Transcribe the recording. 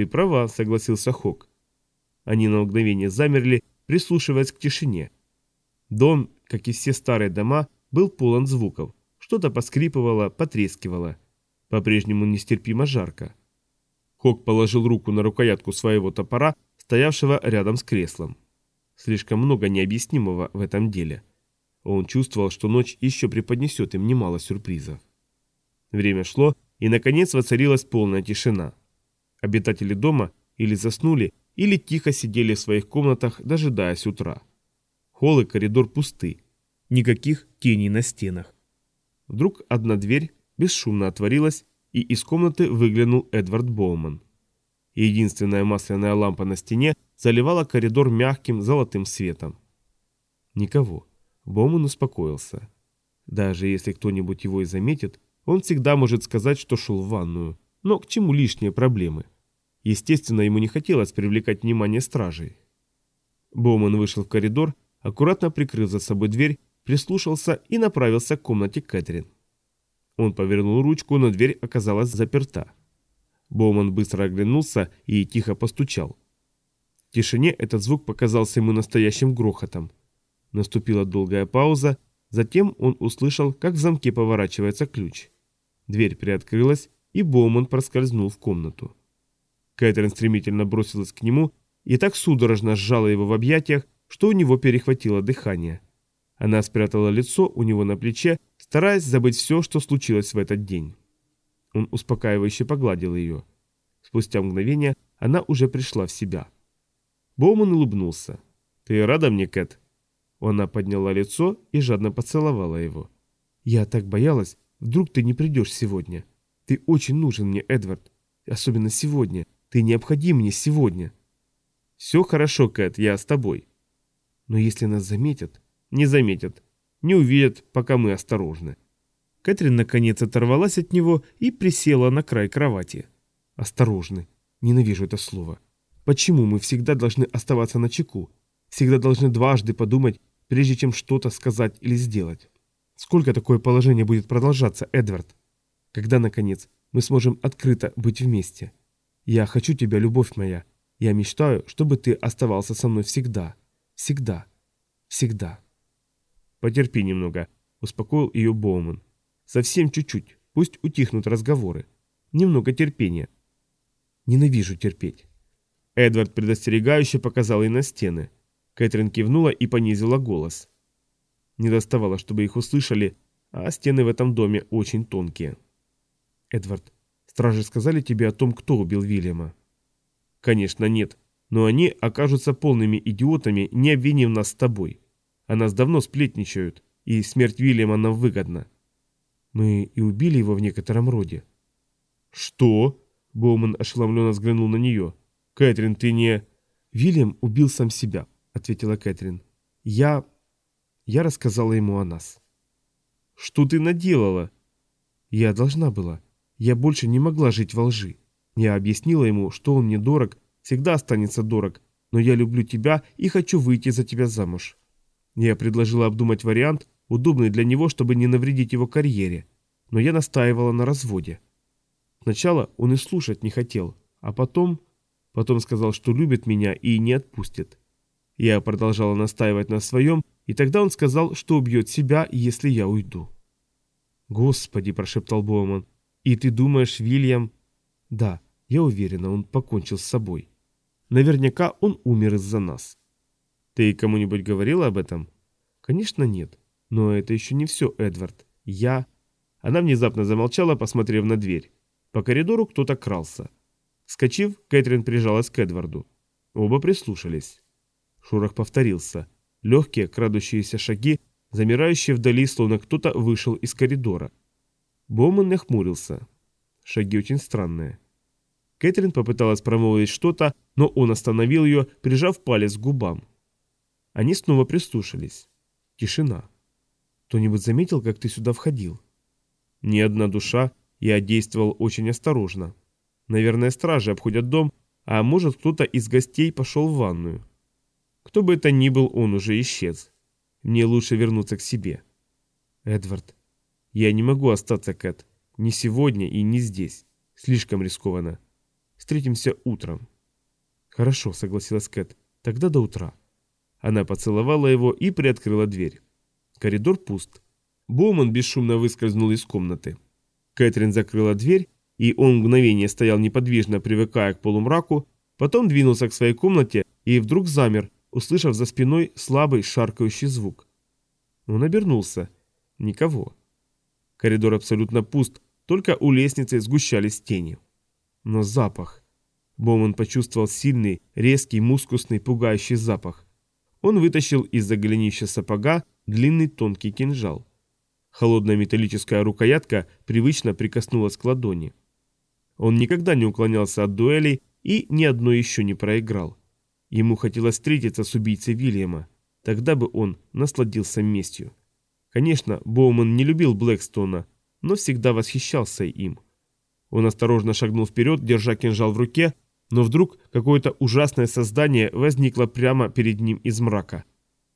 «Ты права», — согласился Хок. Они на мгновение замерли, прислушиваясь к тишине. Дом, как и все старые дома, был полон звуков. Что-то поскрипывало, потрескивало. По-прежнему нестерпимо жарко. Хок положил руку на рукоятку своего топора, стоявшего рядом с креслом. Слишком много необъяснимого в этом деле. Он чувствовал, что ночь еще преподнесет им немало сюрпризов. Время шло, и наконец воцарилась полная тишина. Обитатели дома или заснули, или тихо сидели в своих комнатах, дожидаясь утра. Холл и коридор пусты. Никаких теней на стенах. Вдруг одна дверь бесшумно отворилась, и из комнаты выглянул Эдвард Боуман. Единственная масляная лампа на стене заливала коридор мягким золотым светом. Никого. Боуман успокоился. Даже если кто-нибудь его и заметит, он всегда может сказать, что шел в ванную. Но к чему лишние проблемы? Естественно, ему не хотелось привлекать внимание стражей. Боуман вышел в коридор, аккуратно прикрыл за собой дверь, прислушался и направился к комнате Кэтрин. Он повернул ручку, но дверь оказалась заперта. Боуман быстро оглянулся и тихо постучал. В тишине этот звук показался ему настоящим грохотом. Наступила долгая пауза, затем он услышал, как в замке поворачивается ключ. Дверь приоткрылась, и Боуман проскользнул в комнату. Кэтрин стремительно бросилась к нему и так судорожно сжала его в объятиях, что у него перехватило дыхание. Она спрятала лицо у него на плече, стараясь забыть все, что случилось в этот день. Он успокаивающе погладил ее. Спустя мгновение она уже пришла в себя. Боуман улыбнулся. «Ты рада мне, Кэт?» Она подняла лицо и жадно поцеловала его. «Я так боялась, вдруг ты не придешь сегодня. Ты очень нужен мне, Эдвард. Особенно сегодня. Ты необходим мне сегодня. Все хорошо, Кэт, я с тобой. Но если нас заметят... Не заметят. Не увидят, пока мы осторожны. Кэтрин наконец оторвалась от него и присела на край кровати. Осторожны. Ненавижу это слово. Почему мы всегда должны оставаться на чеку? Всегда должны дважды подумать, прежде чем что-то сказать или сделать. Сколько такое положение будет продолжаться, Эдвард? Когда, наконец, мы сможем открыто быть вместе? Я хочу тебя, любовь моя. Я мечтаю, чтобы ты оставался со мной всегда. Всегда. Всегда. Потерпи немного, успокоил ее Боуман. Совсем чуть-чуть. Пусть утихнут разговоры. Немного терпения. Ненавижу терпеть. Эдвард предостерегающе показал ей на стены. Кэтрин кивнула и понизила голос. Не доставало, чтобы их услышали, а стены в этом доме очень тонкие. Эдвард, Стражи сказали тебе о том, кто убил Вильяма? Конечно, нет. Но они окажутся полными идиотами, не обвинив нас с тобой. О нас давно сплетничают, и смерть Вильяма нам выгодна. Мы и убили его в некотором роде. Что? Боуман ошеломленно взглянул на нее. Кэтрин, ты не... Вильям убил сам себя, ответила Кэтрин. Я... Я рассказала ему о нас. Что ты наделала? Я должна была. Я больше не могла жить во лжи. Я объяснила ему, что он мне дорог, всегда останется дорог, но я люблю тебя и хочу выйти за тебя замуж. Я предложила обдумать вариант, удобный для него, чтобы не навредить его карьере, но я настаивала на разводе. Сначала он и слушать не хотел, а потом... Потом сказал, что любит меня и не отпустит. Я продолжала настаивать на своем, и тогда он сказал, что убьет себя, если я уйду. «Господи!» – прошептал Боуман. «И ты думаешь, Вильям...» «Да, я уверена, он покончил с собой. Наверняка он умер из-за нас». «Ты кому-нибудь говорила об этом?» «Конечно нет. Но это еще не все, Эдвард. Я...» Она внезапно замолчала, посмотрев на дверь. По коридору кто-то крался. Скочив, Кэтрин прижалась к Эдварду. Оба прислушались. Шорох повторился. Легкие, крадущиеся шаги, замирающие вдали, словно кто-то вышел из коридора. Боуман нахмурился. Шаги очень странные. Кэтрин попыталась промолвить что-то, но он остановил ее, прижав палец к губам. Они снова прислушались. Тишина. Кто-нибудь заметил, как ты сюда входил? Ни одна душа, я действовал очень осторожно. Наверное, стражи обходят дом, а может кто-то из гостей пошел в ванную. Кто бы это ни был, он уже исчез. Мне лучше вернуться к себе. Эдвард, я не могу остаться, Кэт. Ни сегодня и не здесь. Слишком рискованно. Встретимся утром». «Хорошо», — согласилась Кэт. «Тогда до утра». Она поцеловала его и приоткрыла дверь. Коридор пуст. Боуман бесшумно выскользнул из комнаты. Кэтрин закрыла дверь, и он мгновение стоял неподвижно, привыкая к полумраку, потом двинулся к своей комнате и вдруг замер, услышав за спиной слабый шаркающий звук. Он обернулся. Никого. Коридор абсолютно пуст, только у лестницы сгущались тени. Но запах. Боуман почувствовал сильный, резкий, мускусный, пугающий запах. Он вытащил из-за голенища сапога длинный тонкий кинжал. Холодная металлическая рукоятка привычно прикоснулась к ладони. Он никогда не уклонялся от дуэлей и ни одной еще не проиграл. Ему хотелось встретиться с убийцей Вильяма. Тогда бы он насладился местью. Конечно, Боуман не любил Блэкстона, но всегда восхищался им. Он осторожно шагнул вперед, держа кинжал в руке, но вдруг какое-то ужасное создание возникло прямо перед ним из мрака.